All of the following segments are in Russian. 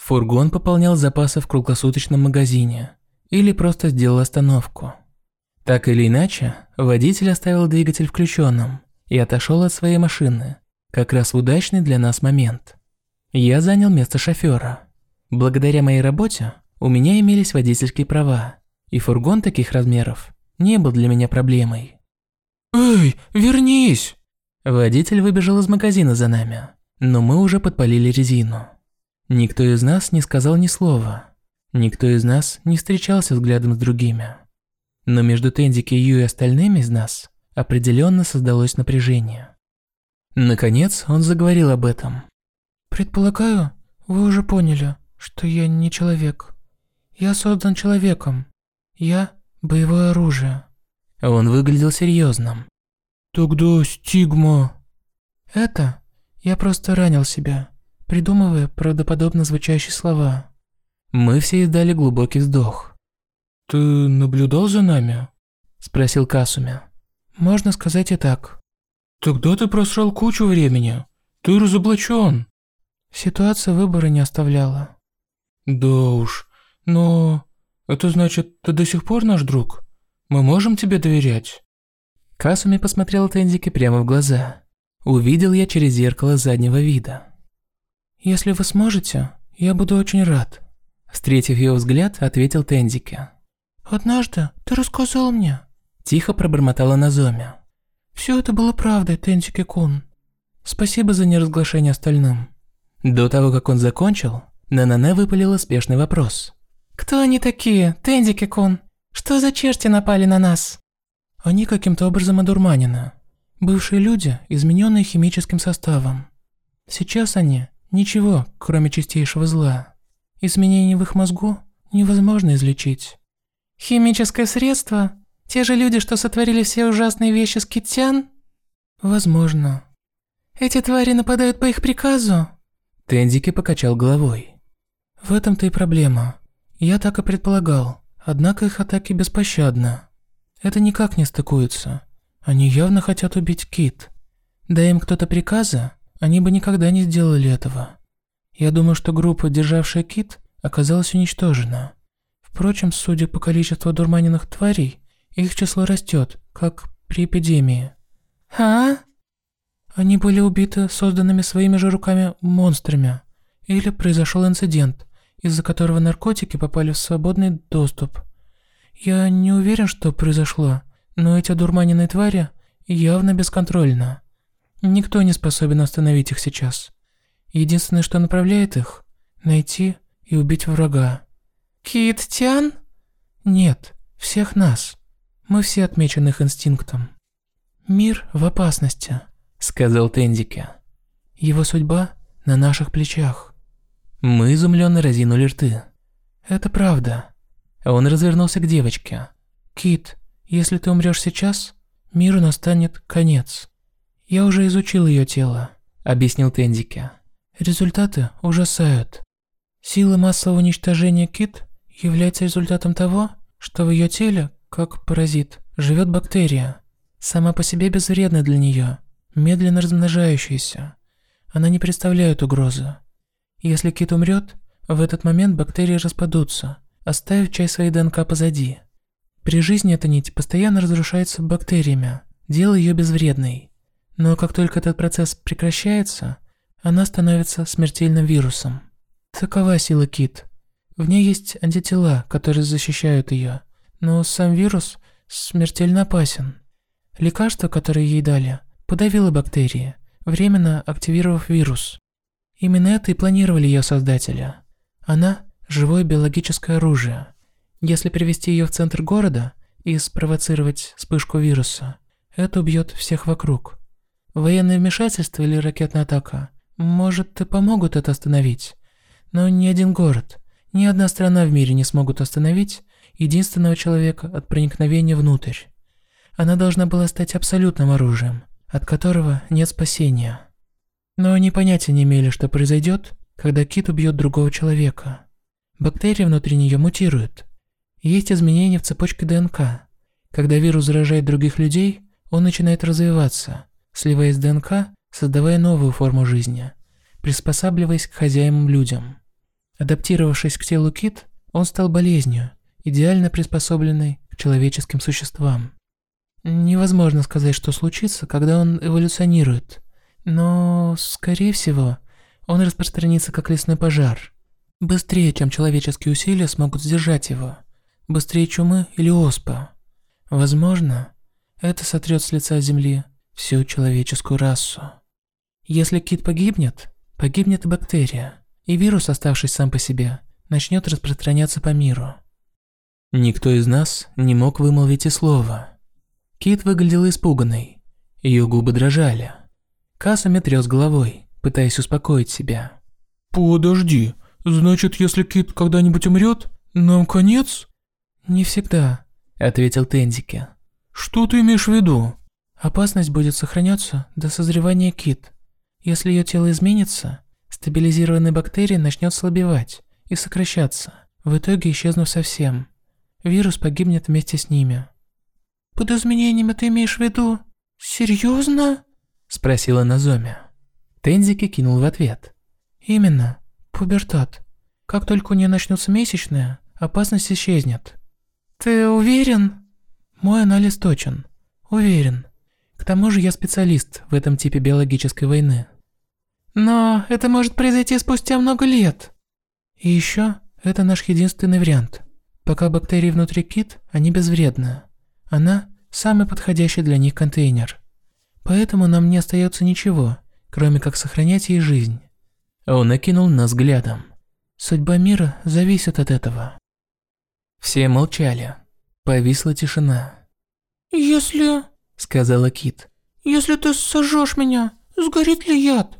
Фургон пополнял запасы в круглосуточном магазине или просто сделал остановку. Так или иначе, водитель оставил двигатель включенным и отошел от своей машины, как раз в удачный для нас момент. Я занял место шофера. Благодаря моей работе у меня имелись водительские права, и фургон таких размеров не был для меня проблемой. «Эй, вернись!» Водитель выбежал из магазина за нами, но мы уже подпалили резину. Никто из нас не сказал ни слова. Никто из нас не встречался взглядом с другими. Но между Тенди Ю и остальными из нас определенно создалось напряжение. Наконец он заговорил об этом. «Предполагаю, вы уже поняли, что я не человек. Я создан человеком. Я – боевое оружие». Он выглядел серьезным. «Тогда стигма...» «Это я просто ранил себя, придумывая правдоподобно звучащие слова». Мы все издали глубокий вздох. «Ты наблюдал за нами?» – спросил Касуми. «Можно сказать и так». «Тогда ты просрал кучу времени. Ты разоблачен». Ситуация выбора не оставляла. «Да уж, но... Это значит, ты до сих пор наш друг? Мы можем тебе доверять?» Касуми посмотрел Тензике прямо в глаза. Увидел я через зеркало заднего вида. «Если вы сможете, я буду очень рад», Встретив его взгляд, ответил Тензике. «Однажды ты рассказал мне». Тихо пробормотала Назоми. «Все это было правдой, Тензике-кун. Спасибо за неразглашение остальным». До того, как он закончил, Нанане выпалила спешный вопрос. «Кто они такие, Тензике-кун? Что за черти напали на нас?» Они каким-то образом одурманены. Бывшие люди, измененные химическим составом. Сейчас они – ничего, кроме чистейшего зла. Изменения в их мозгу невозможно излечить. Химическое средство? Те же люди, что сотворили все ужасные вещи с китян? Возможно. Эти твари нападают по их приказу? Тендики покачал головой. В этом-то и проблема. Я так и предполагал. Однако их атаки беспощадны. Это никак не стыкуется. Они явно хотят убить Кит. Дай им кто-то приказа, они бы никогда не сделали этого. Я думаю, что группа, державшая Кит, оказалась уничтожена. Впрочем, судя по количеству дурманенных тварей, их число растет, как при эпидемии. А? Они были убиты созданными своими же руками монстрами. Или произошел инцидент, из-за которого наркотики попали в свободный доступ. Я не уверен, что произошло, но эти дурманенные твари явно бесконтрольны. Никто не способен остановить их сейчас. Единственное, что направляет их – найти и убить врага. Кит Тян? Нет, всех нас. Мы все отмечены их инстинктом. Мир в опасности, сказал Тендике. Его судьба на наших плечах. Мы изумленно разинули рты. Это правда. Он развернулся к девочке. Кит, если ты умрешь сейчас, миру настанет конец. Я уже изучил ее тело, объяснил Тендике. Результаты ужасают. Сила массового уничтожения Кит является результатом того, что в ее теле, как паразит, живет бактерия. Сама по себе безвредна для нее, медленно размножающаяся. Она не представляет угрозы. Если Кит умрет, в этот момент бактерии распадутся, оставив часть своей ДНК позади. При жизни эта нить постоянно разрушается бактериями, делая ее безвредной. Но как только этот процесс прекращается – она становится смертельным вирусом. Такова сила Кит. В ней есть антитела, которые защищают ее, но сам вирус смертельно опасен. Лекарство, которое ей дали, подавило бактерии, временно активировав вирус. Именно это и планировали ее создатели. Она – живое биологическое оружие. Если привести ее в центр города и спровоцировать вспышку вируса, это убьет всех вокруг. Военное вмешательство или ракетная атака может, и помогут это остановить. Но ни один город, ни одна страна в мире не смогут остановить единственного человека от проникновения внутрь. Она должна была стать абсолютным оружием, от которого нет спасения. Но они понятия не имели, что произойдет, когда кит убьет другого человека. Бактерии внутри нее мутируют. Есть изменения в цепочке ДНК. Когда вирус заражает других людей, он начинает развиваться, сливаясь ДНК создавая новую форму жизни, приспосабливаясь к хозяевам людям. Адаптировавшись к телу Кит, он стал болезнью, идеально приспособленной к человеческим существам. Невозможно сказать, что случится, когда он эволюционирует, но, скорее всего, он распространится как лесной пожар. Быстрее, чем человеческие усилия смогут сдержать его. Быстрее чумы или оспа. Возможно, это сотрет с лица Земли всю человеческую расу. Если кит погибнет, погибнет и бактерия, и вирус, оставшись сам по себе, начнет распространяться по миру. Никто из нас не мог вымолвить и слова. Кит выглядела испуганной. Ее губы дрожали. Касами тряс головой, пытаясь успокоить себя. «Подожди, значит, если Кит когда-нибудь умрет, нам конец?» «Не всегда», — ответил Тензике. «Что ты имеешь в виду?» «Опасность будет сохраняться до созревания Кит. Если ее тело изменится, стабилизированные бактерии начнет слабевать и сокращаться, в итоге исчезнув совсем. Вирус погибнет вместе с ними». «Под изменениями ты имеешь в виду? Серьезно?» – спросила Назоми. Тензики кинул в ответ. «Именно. Пубертат. Как только у нее начнутся месячные, опасность исчезнет». «Ты уверен?» «Мой анализ точен. Уверен. К тому же я специалист в этом типе биологической войны». «Но это может произойти спустя много лет». «И еще это наш единственный вариант. Пока бактерии внутри кит, они безвредны. Она – самый подходящий для них контейнер. Поэтому нам не остается ничего, кроме как сохранять ей жизнь. Он накинул нас взглядом. Судьба мира зависит от этого. Все молчали. Повисла тишина. «Если...» – сказала Кит. «Если ты сожжешь меня, сгорит ли яд?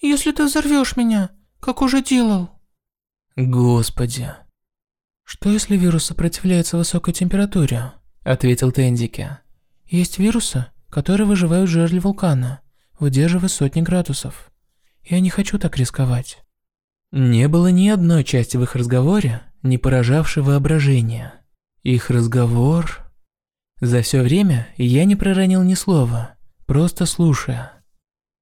Если ты взорвешь меня, как уже делал?» Господи. Что если вирус сопротивляется высокой температуре? Ответил Тендике. Есть вирусы, которые выживают в жерле вулкана, выдерживая сотни градусов. Я не хочу так рисковать. Не было ни одной части в их разговоре, не поражавшей воображение. Их разговор... За все время я не проронил ни слова, просто слушая.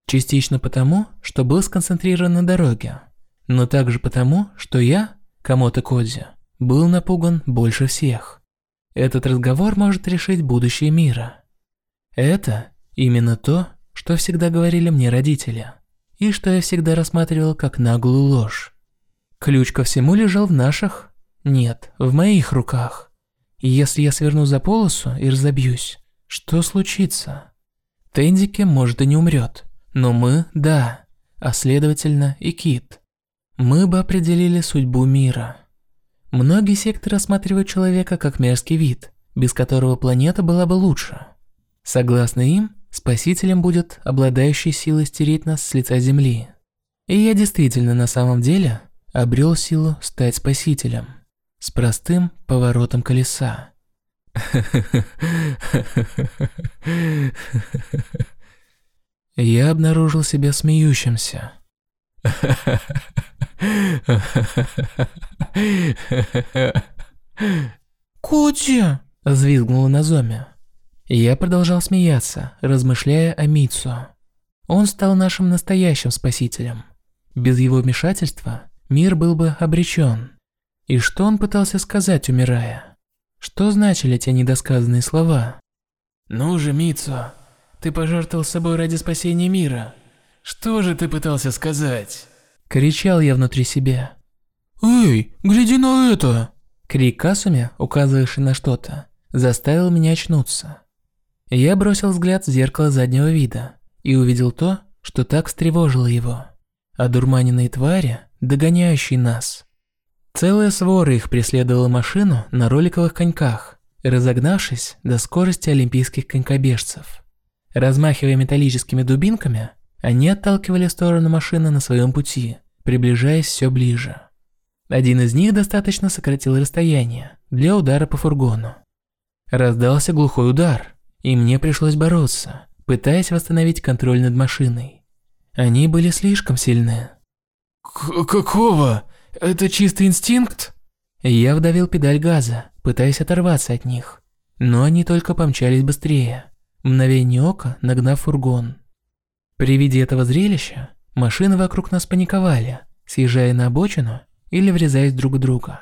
Частично потому, что был сконцентрирован на дороге, но также потому, что я, Камото Кодзи, был напуган больше всех. Этот разговор может решить будущее мира. Это именно то, что всегда говорили мне родители, и что я всегда рассматривал как наглую ложь. Ключ ко всему лежал в наших, нет, в моих руках. И если я сверну за полосу и разобьюсь, что случится? Тендике может и не умрет, но мы – да, а следовательно и Кит. Мы бы определили судьбу мира. Многие секты рассматривают человека как мерзкий вид, без которого планета была бы лучше. Согласно им, спасителем будет обладающий силой стереть нас с лица Земли. И я действительно на самом деле обрел силу стать спасителем. С простым поворотом колеса. Я обнаружил себя смеющимся. «Коти!» – взвизгнула Назоми. Я продолжал смеяться, размышляя о Митсу. Он стал нашим настоящим спасителем. Без его вмешательства мир был бы обречен. И что он пытался сказать, умирая? Что значили те недосказанные слова? «Ну же, Митсу, ты пожертвовал собой ради спасения мира. Что же ты пытался сказать?» Кричал я внутри себя. «Эй, гляди на это!» Крик Касуми, указывавший на что-то, заставил меня очнуться. Я бросил взгляд в зеркало заднего вида и увидел то, что так встревожило его. Одурманенные твари, догоняющие нас. Целая свора их преследовала машину на роликовых коньках, разогнавшись до скорости олимпийских конькобежцев. Размахивая металлическими дубинками, они отталкивали сторону машины на своем пути, приближаясь все ближе. Один из них достаточно сократил расстояние для удара по фургону. Раздался глухой удар, и мне пришлось бороться, пытаясь восстановить контроль над машиной. Они были слишком сильны. К «Какого? Это чистый инстинкт?» Я вдавил педаль газа, пытаясь оторваться от них, но они только помчались быстрее, мгновение ока нагнав фургон. При виде этого зрелища машины вокруг нас паниковали, съезжая на обочину или врезаясь друг в друга.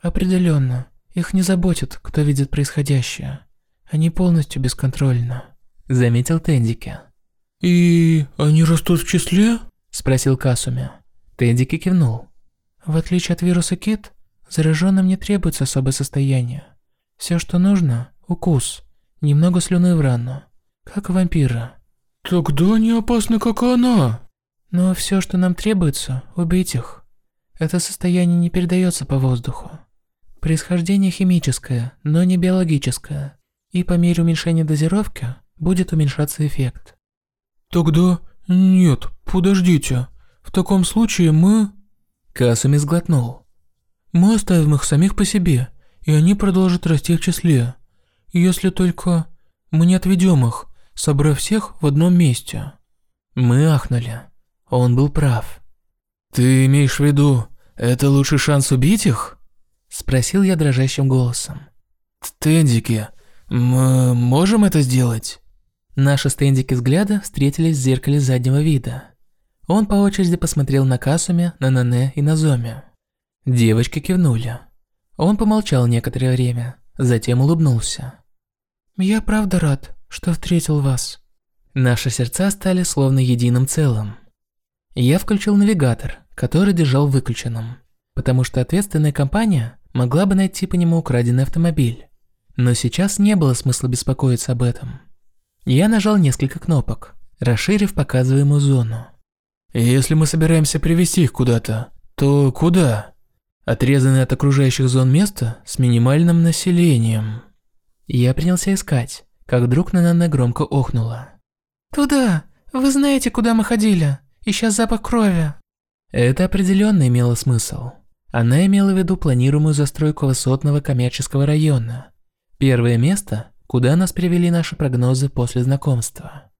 Определенно, их не заботит, кто видит происходящее. Они полностью бесконтрольны, заметил Тендике. И они растут в числе? спросил Касуми. Тендике кивнул. В отличие от вируса Кит, зараженным не требуется особое состояние. Все, что нужно – укус, немного слюны в рану, как вампира. Тогда они опасны, как она. Но все, что нам требуется – убить их. Это состояние не передается по воздуху. Происхождение химическое, но не биологическое. И по мере уменьшения дозировки будет уменьшаться эффект. Тогда нет, подождите. В таком случае мы... Касуми сглотнул. Мы оставим их самих по себе, и они продолжат расти в числе. Если только мы не отведем их, собрав всех в одном месте. Мы ахнули. Он был прав. Ты имеешь в виду, это лучший шанс убить их? Спросил я дрожащим голосом. Стендики, мы можем это сделать? Наши стендики взгляда встретились в зеркале заднего вида. Он по очереди посмотрел на Касуме, на Нане и на Зоме. Девочки кивнули. Он помолчал некоторое время, затем улыбнулся. «Я правда рад, что встретил вас». Наши сердца стали словно единым целым. Я включил навигатор, который держал выключенным, потому что ответственная компания могла бы найти по нему украденный автомобиль. Но сейчас не было смысла беспокоиться об этом. Я нажал несколько кнопок, расширив показываемую зону. «Если мы собираемся привести их куда-то, то куда?» Отрезанное от окружающих зон место с минимальным населением. Я принялся искать, как вдруг Нанана громко охнула. «Туда! Вы знаете, куда мы ходили? Ища запах крови!» Это определенно имело смысл. Она имела в виду планируемую застройку высотного коммерческого района. Первое место, куда нас привели наши прогнозы после знакомства.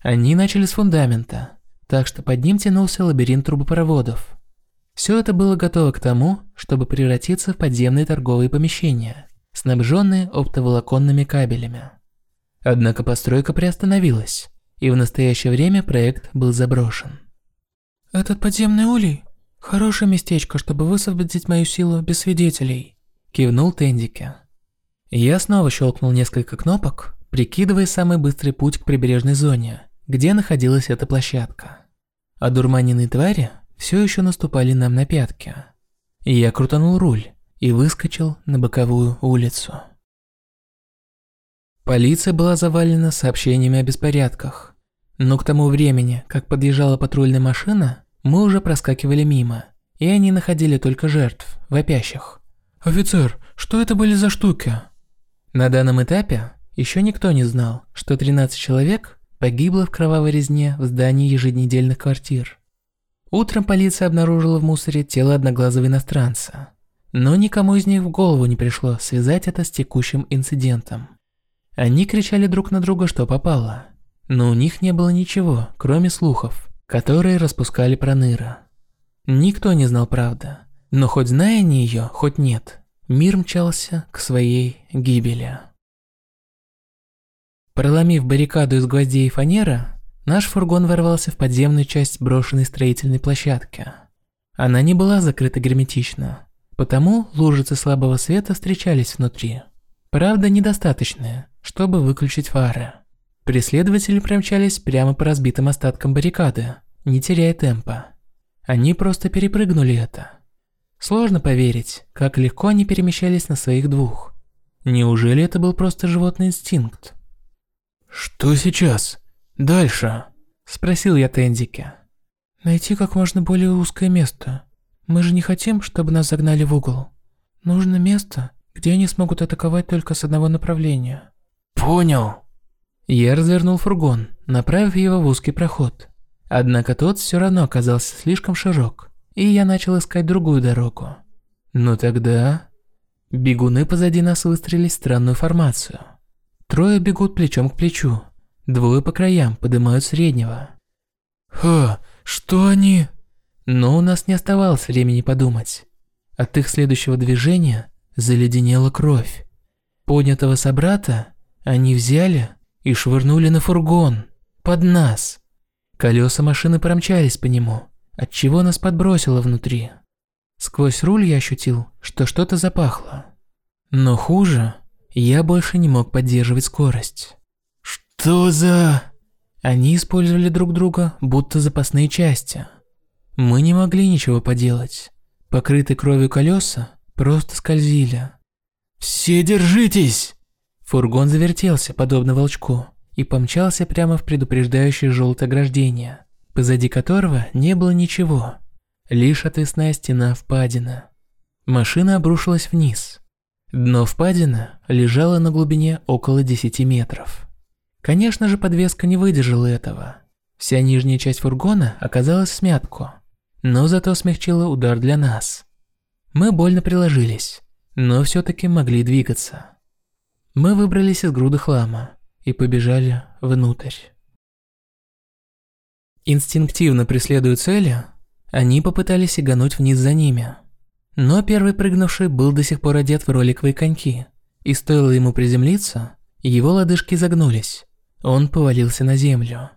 Они начали с фундамента, так что под ним тянулся лабиринт трубопроводов. Все это было готово к тому, чтобы превратиться в подземные торговые помещения, снабженные оптоволоконными кабелями. Однако постройка приостановилась, и в настоящее время проект был заброшен. «Этот подземный улей – хорошее местечко, чтобы высвободить мою силу без свидетелей», – кивнул Тендике. Я снова щелкнул несколько кнопок, прикидывая самый быстрый путь к прибрежной зоне, где находилась эта площадка. Одурманенные твари все еще наступали нам на пятки. Я крутанул руль и выскочил на боковую улицу. Полиция была завалена сообщениями о беспорядках. Но к тому времени, как подъезжала патрульная машина, мы уже проскакивали мимо, и они находили только жертв, вопящих. «Офицер, что это были за штуки?» На данном этапе еще никто не знал, что 13 человек погибло в кровавой резне в здании еженедельных квартир. Утром полиция обнаружила в мусоре тело одноглазого иностранца. Но никому из них в голову не пришло связать это с текущим инцидентом. Они кричали друг на друга, что попало – но у них не было ничего, кроме слухов, которые распускали про Ныра. Никто не знал правды, но хоть зная они ее, хоть нет, мир мчался к своей гибели. Проломив баррикаду из гвоздей и фанера, наш фургон ворвался в подземную часть брошенной строительной площадки. Она не была закрыта герметично, потому лужицы слабого света встречались внутри. Правда, недостаточные, чтобы выключить фары. Преследователи промчались прямо по разбитым остаткам баррикады, не теряя темпа. Они просто перепрыгнули это. Сложно поверить, как легко они перемещались на своих двух. Неужели это был просто животный инстинкт? «Что сейчас? Дальше?» – спросил я Тендике. «Найти как можно более узкое место. Мы же не хотим, чтобы нас загнали в угол. Нужно место, где они смогут атаковать только с одного направления». «Понял», я развернул фургон, направив его в узкий проход. Однако тот все равно оказался слишком широк, и я начал искать другую дорогу. Но тогда... Бегуны позади нас выстроили странную формацию. Трое бегут плечом к плечу, двое по краям поднимают среднего. «Ха, что они...» Но у нас не оставалось времени подумать. От их следующего движения заледенела кровь. Поднятого собрата они взяли и швырнули на фургон, под нас. Колеса машины промчались по нему, отчего нас подбросило внутри. Сквозь руль я ощутил, что что-то запахло. Но хуже, я больше не мог поддерживать скорость. «Что за...» Они использовали друг друга, будто запасные части. Мы не могли ничего поделать. Покрытые кровью колеса просто скользили. «Все держитесь!» Фургон завертелся, подобно волчку, и помчался прямо в предупреждающее желтое ограждение, позади которого не было ничего, лишь отвесная стена впадина. Машина обрушилась вниз. Дно впадина лежало на глубине около 10 метров. Конечно же, подвеска не выдержала этого. Вся нижняя часть фургона оказалась в смятку, но зато смягчила удар для нас. Мы больно приложились, но все-таки могли двигаться. Мы выбрались из груды хлама и побежали внутрь. Инстинктивно преследуя цели, они попытались сигануть вниз за ними. Но первый прыгнувший был до сих пор одет в роликовые коньки, и стоило ему приземлиться, его лодыжки загнулись, он повалился на землю.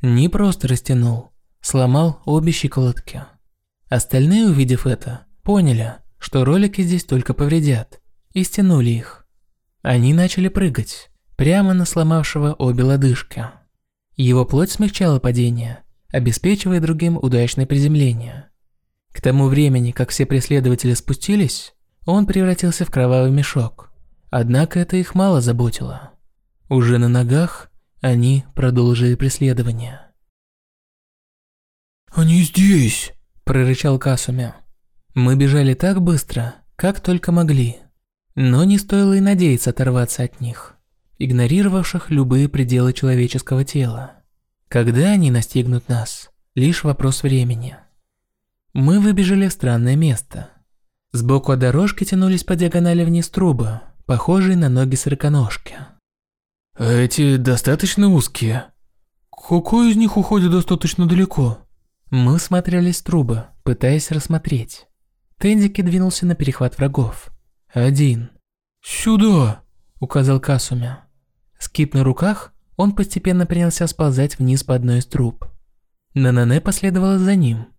Не просто растянул, сломал обе щиколотки. Остальные, увидев это, поняли, что ролики здесь только повредят, и стянули их. Они начали прыгать, прямо на сломавшего обе лодыжки. Его плоть смягчала падение, обеспечивая другим удачное приземление. К тому времени, как все преследователи спустились, он превратился в кровавый мешок. Однако это их мало заботило. Уже на ногах они продолжили преследование. «Они здесь!» – прорычал Касуми. Мы бежали так быстро, как только могли. Но не стоило и надеяться оторваться от них, игнорировавших любые пределы человеческого тела. Когда они настигнут нас, лишь вопрос времени. Мы выбежали в странное место. Сбоку от дорожки тянулись по диагонали вниз трубы, похожие на ноги сороконожки. А эти достаточно узкие. Какой из них уходит достаточно далеко? Мы смотрелись в трубы, пытаясь рассмотреть. Тендики двинулся на перехват врагов. Один. «Сюда!» – указал Касуми. Скип на руках, он постепенно принялся сползать вниз по одной из труб. Нанане последовала за ним.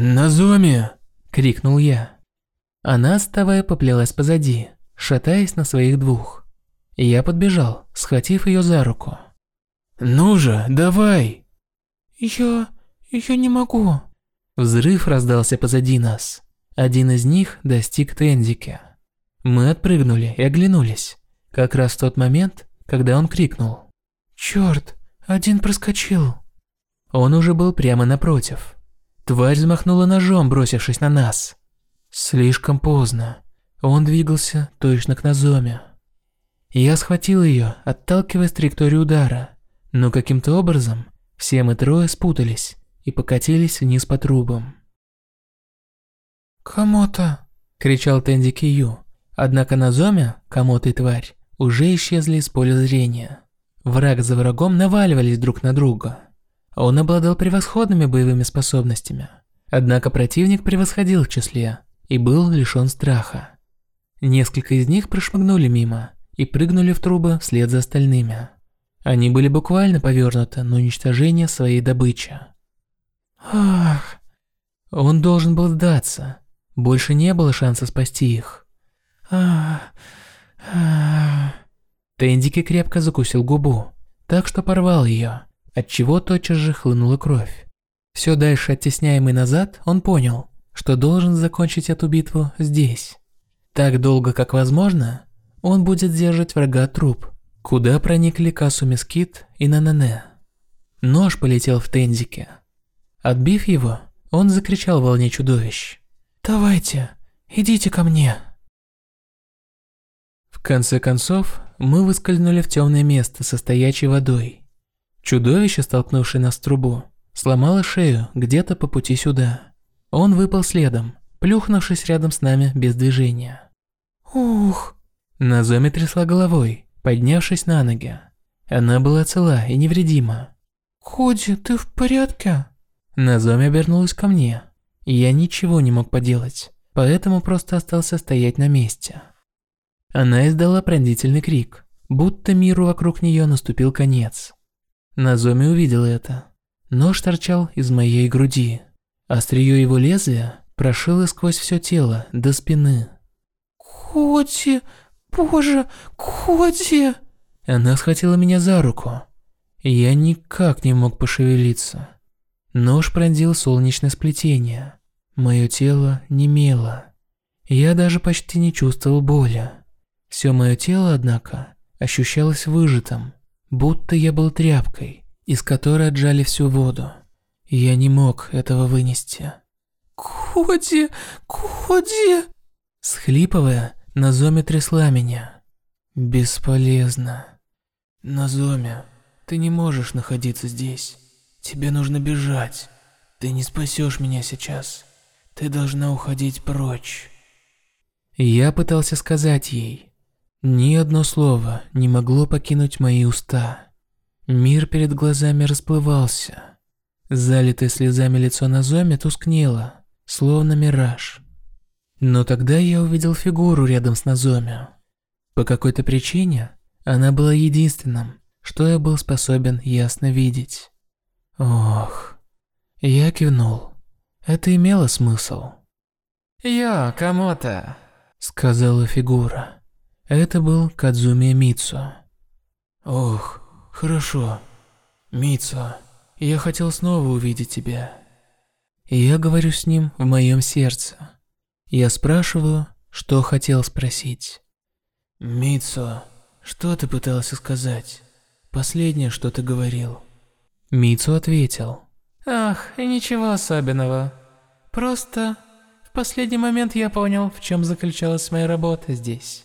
«Назоми!» – крикнул я. Она, отставая, поплелась позади, шатаясь на своих двух. Я подбежал, схватив ее за руку. «Ну же, давай!» «Я... я не могу». Взрыв раздался позади нас. Один из них достиг Тендики. Мы отпрыгнули и оглянулись. Как раз в тот момент, когда он крикнул. «Чёрт, один проскочил». Он уже был прямо напротив. Тварь взмахнула ножом, бросившись на нас. Слишком поздно. Он двигался точно к Назоме. Я схватил ее, отталкивая с траектории удара, но каким-то образом все мы трое спутались и покатились вниз по трубам. «Комота!» – кричал Тенди Кию, однако на Зоме, Комота и тварь, уже исчезли из поля зрения. Враг за врагом наваливались друг на друга. Он обладал превосходными боевыми способностями, однако противник превосходил в числе и был лишён страха. Несколько из них прошмыгнули мимо, и прыгнули в трубы вслед за остальными. Они были буквально повернуты на уничтожение своей добычи. Ах, он должен был сдаться. Больше не было шанса спасти их. Ах. Тендики крепко закусил губу, так что порвал ее, отчего тотчас же хлынула кровь. Все дальше оттесняемый назад, он понял, что должен закончить эту битву здесь. Так долго, как возможно, он будет держать врага труп, куда проникли Касуми Скит и Нанане. Нож полетел в Тензике. Отбив его, он закричал волне чудовищ. «Давайте, идите ко мне!» В конце концов, мы выскользнули в темное место со стоячей водой. Чудовище, столкнувшее нас в трубу, сломало шею где-то по пути сюда. Он выпал следом, плюхнувшись рядом с нами без движения. «Ух!» Назоми трясла головой, поднявшись на ноги. Она была цела и невредима. «Коди, ты в порядке?» Назоми обернулась ко мне. Я ничего не мог поделать, поэтому просто остался стоять на месте. Она издала пронзительный крик, будто миру вокруг нее наступил конец. Назоми увидела это. Нож торчал из моей груди. Острие его лезвия прошила сквозь все тело, до спины. Коти, боже, Коти! Она схватила меня за руку. Я никак не мог пошевелиться. Нож пронзил солнечное сплетение. Мое тело немело. Я даже почти не чувствовал боли. Все мое тело, однако, ощущалось выжатым, будто я был тряпкой, из которой отжали всю воду. Я не мог этого вынести. «Коди! Коди!» Схлипывая, Назоми трясла меня. «Бесполезно. Назоми, ты не можешь находиться здесь. Тебе нужно бежать. Ты не спасешь меня сейчас. Ты должна уходить прочь». Я пытался сказать ей. Ни одно слово не могло покинуть мои уста. Мир перед глазами расплывался. Залитое слезами лицо Назоми тускнело, словно мираж. Но тогда я увидел фигуру рядом с Назоми. По какой-то причине она была единственным, что я был способен ясно видеть. Ох. Я кивнул. Это имело смысл. «Йо, кому-то», — сказала фигура. Это был Кадзуми Мицу. Ох, хорошо. Мицу, я хотел снова увидеть тебя. Я говорю с ним в моем сердце. Я спрашиваю, что хотел спросить. Мицу, что ты пытался сказать? Последнее, что ты говорил. Мицу ответил. Ах, ничего особенного. Просто в последний момент я понял, в чем заключалась моя работа здесь.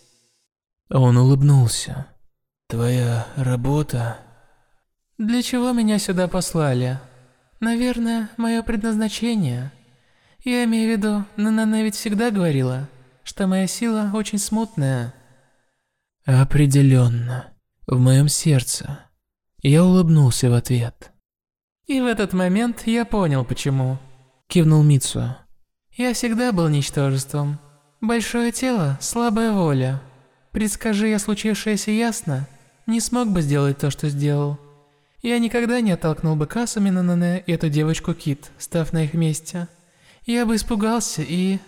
Он улыбнулся. Твоя работа? Для чего меня сюда послали? Наверное, мое предназначение. Я имею в виду, Нанане ведь всегда говорила, что моя сила очень смутная. Определенно. В моем сердце. Я улыбнулся в ответ. И в этот момент я понял, почему. Кивнул Мицу. Я всегда был ничтожеством. Большое тело, слабая воля. Предскажи я случившееся ясно, не смог бы сделать то, что сделал. Я никогда не оттолкнул бы Касуми Нанане и эту девочку Кит, став на их месте. Я бы испугался и...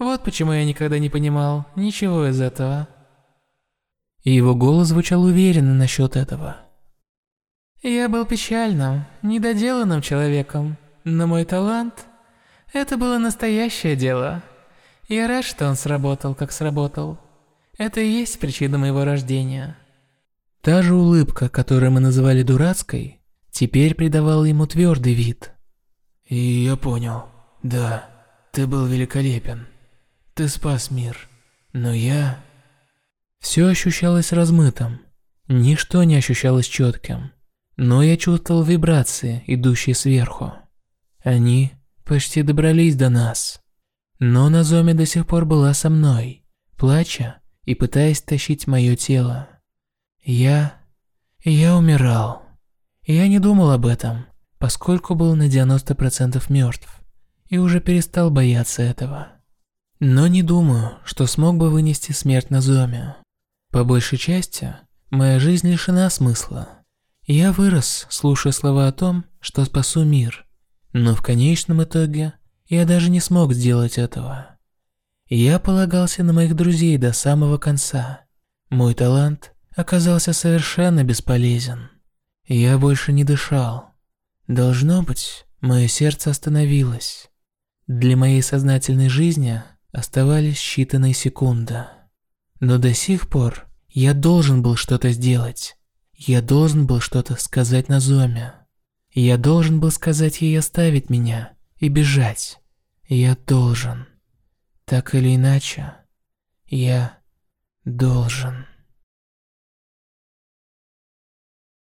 Вот почему я никогда не понимал ничего из этого. его голос звучал уверенно насчет этого. Я был печальным, недоделанным человеком, но мой талант... Это было настоящее дело. Я рад, что он сработал, как сработал. Это и есть причина моего рождения. Та же улыбка, которую мы называли дурацкой, теперь придавала ему твердый вид. И я понял. Да, ты был великолепен. Ты спас мир. Но я... Все ощущалось размытым. Ничто не ощущалось четким. Но я чувствовал вибрации, идущие сверху. Они почти добрались до нас. Но Назоми до сих пор была со мной, плача и пытаясь тащить мое тело. Я... я умирал. Я не думал об этом, поскольку был на 90% мертв, и уже перестал бояться этого. Но не думаю, что смог бы вынести смерть на Зоме. По большей части, моя жизнь лишена смысла. Я вырос, слушая слова о том, что спасу мир. Но в конечном итоге я даже не смог сделать этого. Я полагался на моих друзей до самого конца. Мой талант оказался совершенно бесполезен. Я больше не дышал. Должно быть, мое сердце остановилось. Для моей сознательной жизни оставались считанные секунды. Но до сих пор я должен был что-то сделать. Я должен был что-то сказать на Зоме. Я должен был сказать ей оставить меня и бежать. Я должен. Так или иначе, я должен.